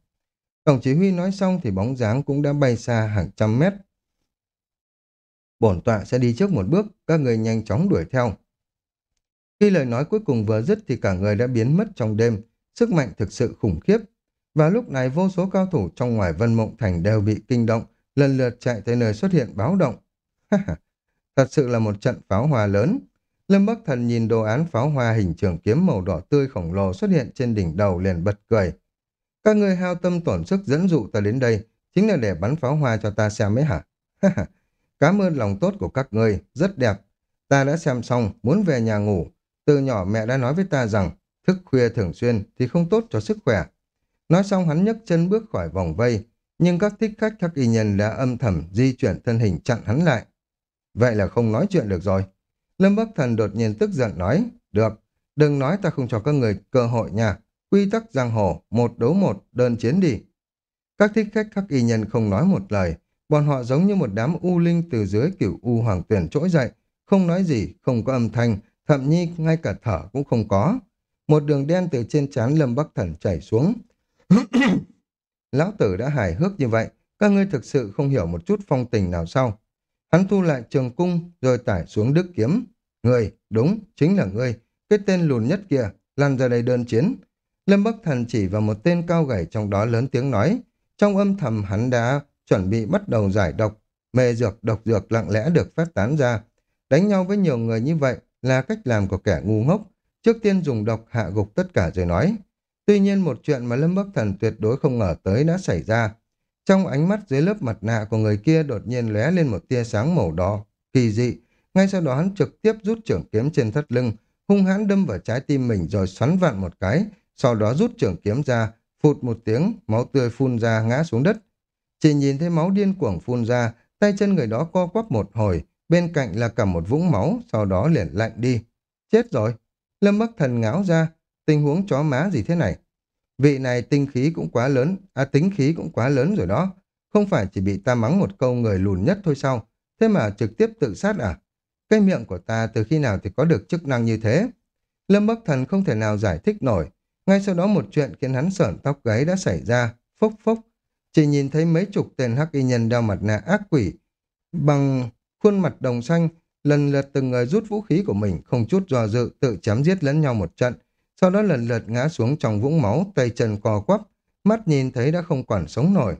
Tổng chỉ huy nói xong thì bóng dáng cũng đã bay xa hàng trăm mét. Bổn tọa sẽ đi trước một bước, các người nhanh chóng đuổi theo. Khi lời nói cuối cùng vừa dứt thì cả người đã biến mất trong đêm, sức mạnh thực sự khủng khiếp. Và lúc này vô số cao thủ trong ngoài Vân Mộng Thành đều bị kinh động, lần lượt chạy tới nơi xuất hiện báo động. <laughs> Thật sự là một trận pháo hòa lớn. Lâm Bắc Thần nhìn đồ án pháo hoa hình trường kiếm màu đỏ tươi khổng lồ xuất hiện trên đỉnh đầu liền bật cười. Các người hao tâm tổn sức dẫn dụ ta đến đây, chính là để bắn pháo hoa cho ta xem ấy hả? <laughs> Cảm ơn lòng tốt của các ngươi, rất đẹp. Ta đã xem xong, muốn về nhà ngủ. Từ nhỏ mẹ đã nói với ta rằng, thức khuya thường xuyên thì không tốt cho sức khỏe. Nói xong hắn nhấc chân bước khỏi vòng vây, nhưng các thích khách các y nhân đã âm thầm di chuyển thân hình chặn hắn lại. Vậy là không nói chuyện được rồi. Lâm Bắc Thần đột nhiên tức giận nói, được, đừng nói ta không cho các người cơ hội nha. Quy tắc giang hồ, một đấu một, đơn chiến đi. Các thích khách các y nhân không nói một lời, bọn họ giống như một đám u linh từ dưới kiểu u hoàng tuyển trỗi dậy, không nói gì, không có âm thanh, thậm nhi ngay cả thở cũng không có. Một đường đen từ trên trán Lâm Bắc Thần chảy xuống. <coughs> Lão tử đã hài hước như vậy, các ngươi thực sự không hiểu một chút phong tình nào sao? Hắn thu lại trường cung, rồi tải xuống đức kiếm. Người, đúng, chính là ngươi, cái tên lùn nhất kia, lăn ra đây đơn chiến. Lâm Bắc Thần chỉ vào một tên cao gầy trong đó lớn tiếng nói. Trong âm thầm hắn đã chuẩn bị bắt đầu giải độc, mê dược, độc dược lặng lẽ được phát tán ra. Đánh nhau với nhiều người như vậy là cách làm của kẻ ngu ngốc. Trước tiên dùng độc hạ gục tất cả rồi nói. Tuy nhiên một chuyện mà Lâm Bắc Thần tuyệt đối không ngờ tới đã xảy ra. Trong ánh mắt dưới lớp mặt nạ của người kia đột nhiên lóe lên một tia sáng màu đỏ, kỳ dị. Ngay sau đó hắn trực tiếp rút trưởng kiếm trên thắt lưng, hung hãn đâm vào trái tim mình rồi xoắn vặn một cái, sau đó rút trưởng kiếm ra, phụt một tiếng, máu tươi phun ra ngã xuống đất. Chỉ nhìn thấy máu điên cuồng phun ra, tay chân người đó co quắp một hồi, bên cạnh là cả một vũng máu, sau đó liền lạnh đi. Chết rồi! Lâm Bắc Thần ngáo ra, tình huống chó má gì thế này? Vị này tinh khí cũng quá lớn, à tính khí cũng quá lớn rồi đó. Không phải chỉ bị ta mắng một câu người lùn nhất thôi sao? Thế mà trực tiếp tự sát à? Cái miệng của ta từ khi nào thì có được chức năng như thế? Lâm Bắc Thần không thể nào giải thích nổi. Ngay sau đó một chuyện khiến hắn sởn tóc gáy đã xảy ra, phốc phốc. Chỉ nhìn thấy mấy chục tên hắc y nhân đeo mặt nạ ác quỷ, bằng khuôn mặt đồng xanh, lần lượt từng người rút vũ khí của mình, không chút do dự, tự chém giết lẫn nhau một trận, sau đó lần lượt ngã xuống trong vũng máu, tay chân co quắp, mắt nhìn thấy đã không còn sống nổi.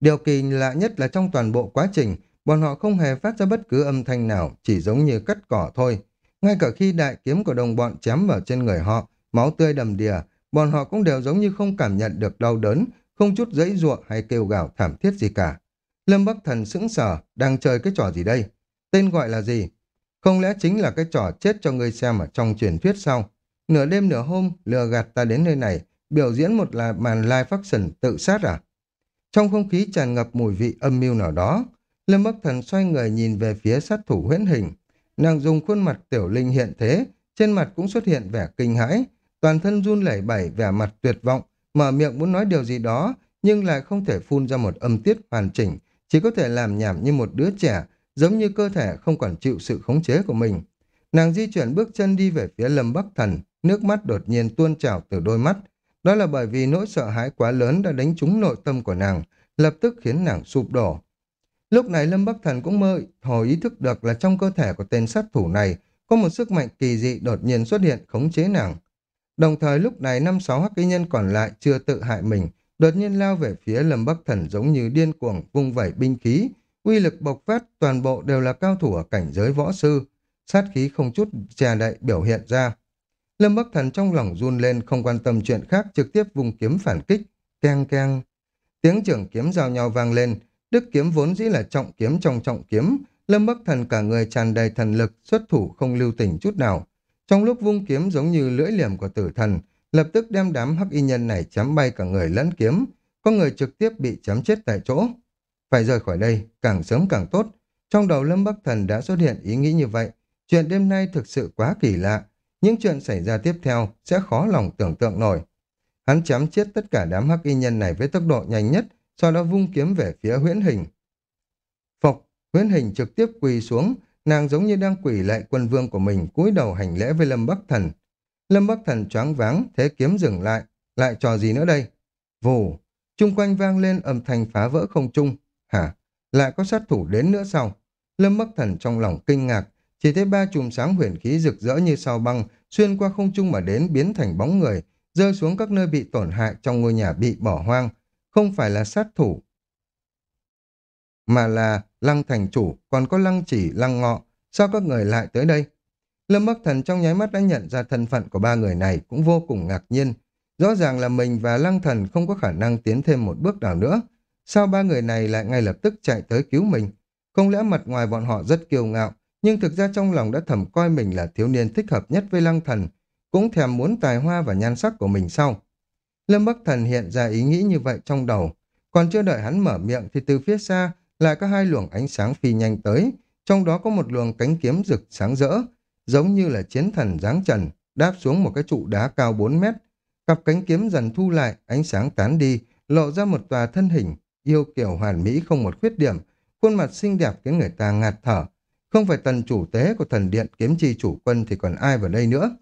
Điều kỳ lạ nhất là trong toàn bộ quá trình, bọn họ không hề phát ra bất cứ âm thanh nào, chỉ giống như cắt cỏ thôi. Ngay cả khi đại kiếm của đồng bọn chém vào trên người họ, máu tươi đầm đìa, bọn họ cũng đều giống như không cảm nhận được đau đớn, không chút dãy ruộng hay kêu gào thảm thiết gì cả. Lâm Bắc Thần sững sờ, đang chơi cái trò gì đây? Tên gọi là gì? Không lẽ chính là cái trò chết cho người xem ở trong truyền thuyết sao? Nửa đêm nửa hôm, lừa gạt ta đến nơi này, biểu diễn một là màn live action tự sát à? Trong không khí tràn ngập mùi vị âm mưu nào đó, Lâm Bắc Thần xoay người nhìn về phía sát thủ huyễn hình. Nàng dùng khuôn mặt tiểu linh hiện thế, trên mặt cũng xuất hiện vẻ kinh hãi, toàn thân run lẩy bẩy vẻ mặt tuyệt vọng, mở miệng muốn nói điều gì đó, nhưng lại không thể phun ra một âm tiết hoàn chỉnh, chỉ có thể làm nhảm như một đứa trẻ, giống như cơ thể không còn chịu sự khống chế của mình. Nàng di chuyển bước chân đi về phía Lâm Bắc Thần, nước mắt đột nhiên tuôn trào từ đôi mắt. Đó là bởi vì nỗi sợ hãi quá lớn đã đánh trúng nội tâm của nàng, lập tức khiến nàng sụp đổ. Lúc này Lâm Bắc Thần cũng mơ hồ ý thức được là trong cơ thể của tên sát thủ này có một sức mạnh kỳ dị đột nhiên xuất hiện khống chế nàng. Đồng thời lúc này năm sáu hắc y nhân còn lại chưa tự hại mình, đột nhiên lao về phía Lâm Bắc Thần giống như điên cuồng vung vẩy binh khí, uy lực bộc phát toàn bộ đều là cao thủ ở cảnh giới võ sư, sát khí không chút che đậy biểu hiện ra. Lâm Bắc Thần trong lòng run lên không quan tâm chuyện khác trực tiếp vùng kiếm phản kích, keng keng. Tiếng trưởng kiếm giao nhau vang lên, đức kiếm vốn dĩ là trọng kiếm trong trọng kiếm, Lâm Bắc Thần cả người tràn đầy thần lực, xuất thủ không lưu tình chút nào. Trong lúc vung kiếm giống như lưỡi liềm của tử thần, lập tức đem đám hắc y nhân này chém bay cả người lẫn kiếm, có người trực tiếp bị chém chết tại chỗ. Phải rời khỏi đây, càng sớm càng tốt. Trong đầu Lâm Bắc Thần đã xuất hiện ý nghĩ như vậy. Chuyện đêm nay thực sự quá kỳ lạ. Những chuyện xảy ra tiếp theo sẽ khó lòng tưởng tượng nổi. Hắn chém chết tất cả đám hắc y nhân này với tốc độ nhanh nhất, sau đó vung kiếm về phía huyễn hình. Phục, huyễn hình trực tiếp quỳ xuống, nàng giống như đang quỳ lại quân vương của mình cúi đầu hành lễ với Lâm Bắc Thần. Lâm Bắc Thần choáng váng, thế kiếm dừng lại, lại trò gì nữa đây? Vù, chung quanh vang lên âm thanh phá vỡ không trung. Hả? Lại có sát thủ đến nữa sao? Lâm Bắc Thần trong lòng kinh ngạc, chỉ thấy ba chùm sáng huyền khí rực rỡ như sao băng, xuyên qua không trung mà đến biến thành bóng người, rơi xuống các nơi bị tổn hại trong ngôi nhà bị bỏ hoang. Không phải là sát thủ, mà là lăng thành chủ, còn có lăng chỉ, lăng ngọ. Sao các người lại tới đây? Lâm Bắc Thần trong nháy mắt đã nhận ra thân phận của ba người này cũng vô cùng ngạc nhiên. Rõ ràng là mình và lăng thần không có khả năng tiến thêm một bước nào nữa. Sao ba người này lại ngay lập tức chạy tới cứu mình? Không lẽ mặt ngoài bọn họ rất kiêu ngạo, nhưng thực ra trong lòng đã thầm coi mình là thiếu niên thích hợp nhất với lăng thần, cũng thèm muốn tài hoa và nhan sắc của mình sau. Lâm Bắc Thần hiện ra ý nghĩ như vậy trong đầu, còn chưa đợi hắn mở miệng thì từ phía xa lại có hai luồng ánh sáng phi nhanh tới, trong đó có một luồng cánh kiếm rực sáng rỡ, giống như là chiến thần giáng trần, đáp xuống một cái trụ đá cao 4 mét. Cặp cánh kiếm dần thu lại, ánh sáng tán đi, lộ ra một tòa thân hình, yêu kiểu hoàn mỹ không một khuyết điểm, khuôn mặt xinh đẹp khiến người ta ngạt thở. Không phải tần chủ tế của thần điện kiếm chi chủ quân thì còn ai vào đây nữa.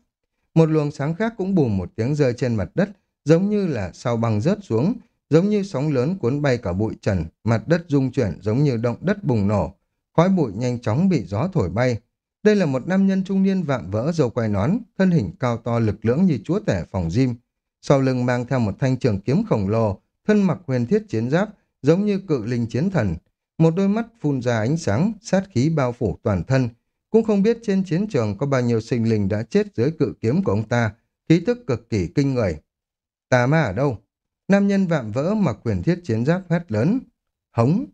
Một luồng sáng khác cũng bùm một tiếng rơi trên mặt đất, giống như là sao băng rớt xuống, giống như sóng lớn cuốn bay cả bụi trần, mặt đất rung chuyển giống như động đất bùng nổ, khói bụi nhanh chóng bị gió thổi bay. Đây là một nam nhân trung niên vạm vỡ dầu quai nón, thân hình cao to lực lưỡng như chúa tể phòng gym. Sau lưng mang theo một thanh trường kiếm khổng lồ, thân mặc huyền thiết chiến giáp, giống như cự linh chiến thần. Một đôi mắt phun ra ánh sáng, sát khí bao phủ toàn thân. Cũng không biết trên chiến trường có bao nhiêu sinh linh đã chết dưới cự kiếm của ông ta, khí tức cực kỳ kinh người. Tà ma ở đâu? Nam nhân vạm vỡ mặc quyền thiết chiến giáp hét lớn. Hống!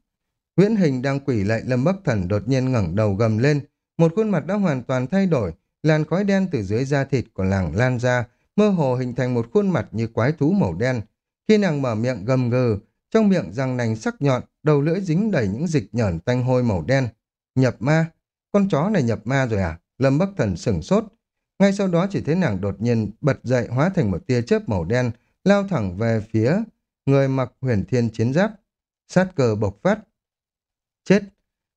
nguyễn hình đang quỷ lại Lâm Bắc Thần đột nhiên ngẩng đầu gầm lên. Một khuôn mặt đã hoàn toàn thay đổi. Làn khói đen từ dưới da thịt của làng lan ra, mơ hồ hình thành một khuôn mặt như quái thú màu đen. Khi nàng mở miệng gầm gừ, trong miệng răng nành sắc nhọn, đầu lưỡi dính đầy những dịch nhởn tanh hôi màu đen. Nhập ma? Con chó này nhập ma rồi à? Lâm Bắc Thần sửng sốt. Ngay sau đó chỉ thấy nàng đột nhiên bật dậy hóa thành một tia chớp màu đen, lao thẳng về phía người mặc huyền thiên chiến giáp. Sát cờ bộc phát. Chết!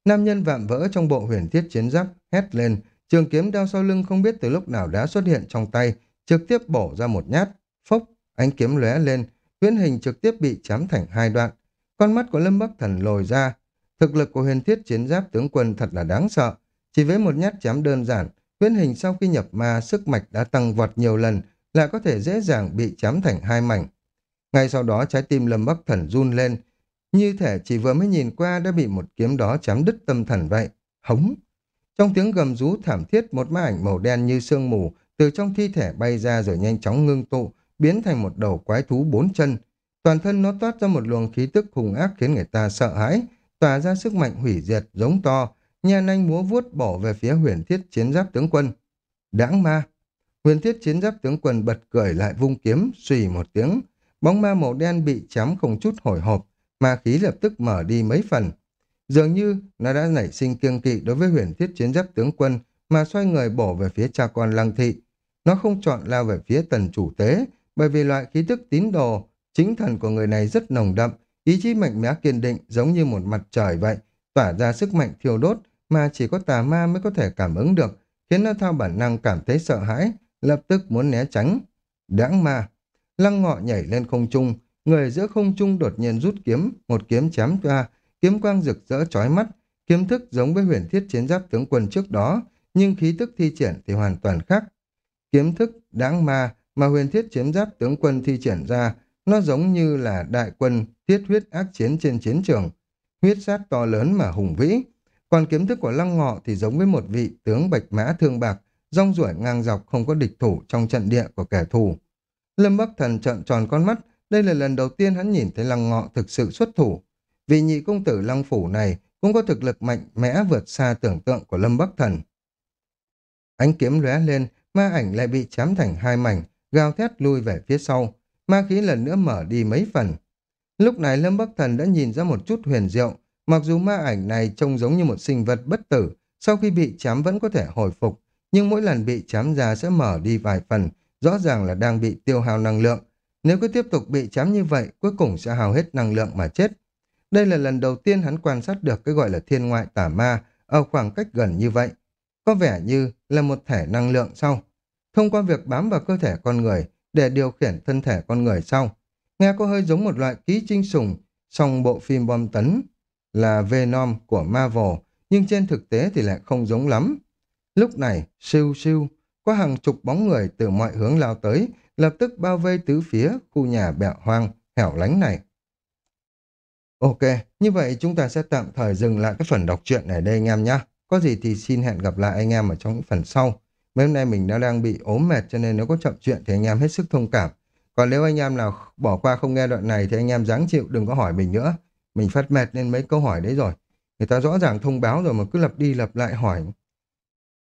Nam nhân vạm vỡ trong bộ huyền thiết chiến giáp hét lên, trường kiếm đeo sau lưng không biết từ lúc nào đã xuất hiện trong tay, trực tiếp bổ ra một nhát. Phốc! Ánh kiếm lóe lên, huyễn hình trực tiếp bị chém thành hai đoạn. Con mắt của Lâm Bắc Thần lồi ra. Thực lực của huyền thiết chiến giáp tướng quân thật là đáng sợ. Chỉ với một nhát chém đơn giản, huyễn hình sau khi nhập ma sức mạch đã tăng vọt nhiều lần, lại có thể dễ dàng bị chém thành hai mảnh. Ngay sau đó trái tim Lâm Bắc Thần run lên, như thể chỉ vừa mới nhìn qua đã bị một kiếm đó chém đứt tâm thần vậy. Hống! Trong tiếng gầm rú thảm thiết một ma ảnh màu đen như sương mù từ trong thi thể bay ra rồi nhanh chóng ngưng tụ, biến thành một đầu quái thú bốn chân. Toàn thân nó toát ra một luồng khí tức hùng ác khiến người ta sợ hãi, tỏa ra sức mạnh hủy diệt, giống to, nha nanh múa vuốt bỏ về phía huyền thiết chiến giáp tướng quân. Đãng ma! Huyền thiết chiến giáp tướng quân bật cười lại vung kiếm, xùy một tiếng. Bóng ma màu đen bị chém không chút hồi hộp, ma khí lập tức mở đi mấy phần. Dường như nó đã nảy sinh kiêng kỵ đối với huyền thiết chiến giáp tướng quân mà xoay người bổ về phía cha con lăng thị. Nó không chọn lao về phía tần chủ tế, bởi vì loại khí tức tín đồ, chính thần của người này rất nồng đậm, ý chí mạnh mẽ kiên định giống như một mặt trời vậy, tỏa ra sức mạnh thiêu đốt mà chỉ có tà ma mới có thể cảm ứng được, khiến nó theo bản năng cảm thấy sợ hãi, lập tức muốn né tránh. Đãng ma, lăng ngọ nhảy lên không trung, người giữa không trung đột nhiên rút kiếm, một kiếm chém qua, kiếm quang rực rỡ chói mắt, kiếm thức giống với huyền thiết chiến giáp tướng quân trước đó, nhưng khí tức thi triển thì hoàn toàn khác. Kiếm thức đãng ma mà huyền thiết chiến giáp tướng quân thi triển ra Nó giống như là đại quân thiết huyết ác chiến trên chiến trường. Huyết sát to lớn mà hùng vĩ. Còn kiếm thức của lăng ngọ thì giống với một vị tướng bạch mã thương bạc, rong ruổi ngang dọc không có địch thủ trong trận địa của kẻ thù. Lâm Bắc Thần trợn tròn con mắt, đây là lần đầu tiên hắn nhìn thấy lăng ngọ thực sự xuất thủ. Vì nhị công tử lăng phủ này cũng có thực lực mạnh mẽ vượt xa tưởng tượng của Lâm Bắc Thần. Ánh kiếm lóe lên, ma ảnh lại bị chém thành hai mảnh, gào thét lui về phía sau. Ma khí lần nữa mở đi mấy phần. Lúc này Lâm Bắc Thần đã nhìn ra một chút huyền diệu, mặc dù ma ảnh này trông giống như một sinh vật bất tử, sau khi bị chém vẫn có thể hồi phục, nhưng mỗi lần bị chém ra sẽ mở đi vài phần, rõ ràng là đang bị tiêu hao năng lượng. Nếu cứ tiếp tục bị chém như vậy, cuối cùng sẽ hao hết năng lượng mà chết. Đây là lần đầu tiên hắn quan sát được cái gọi là thiên ngoại tả ma ở khoảng cách gần như vậy. Có vẻ như là một thể năng lượng sau. Thông qua việc bám vào cơ thể con người để điều khiển thân thể con người sau. Nghe có hơi giống một loại ký trinh sùng, song bộ phim bom tấn là Venom của Marvel, nhưng trên thực tế thì lại không giống lắm. Lúc này, siêu siêu, có hàng chục bóng người từ mọi hướng lao tới, lập tức bao vây tứ phía khu nhà bẹo hoang, hẻo lánh này. Ok, như vậy chúng ta sẽ tạm thời dừng lại cái phần đọc truyện này đây anh em nhé. Có gì thì xin hẹn gặp lại anh em ở trong những phần sau. Mấy hôm nay mình đã đang bị ốm mệt cho nên nếu có chậm chuyện thì anh em hết sức thông cảm. Còn nếu anh em nào bỏ qua không nghe đoạn này thì anh em dáng chịu đừng có hỏi mình nữa. Mình phát mệt nên mấy câu hỏi đấy rồi. Người ta rõ ràng thông báo rồi mà cứ lặp đi lặp lại hỏi.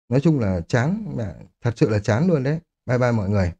Nói chung là chán, thật sự là chán luôn đấy. Bye bye mọi người.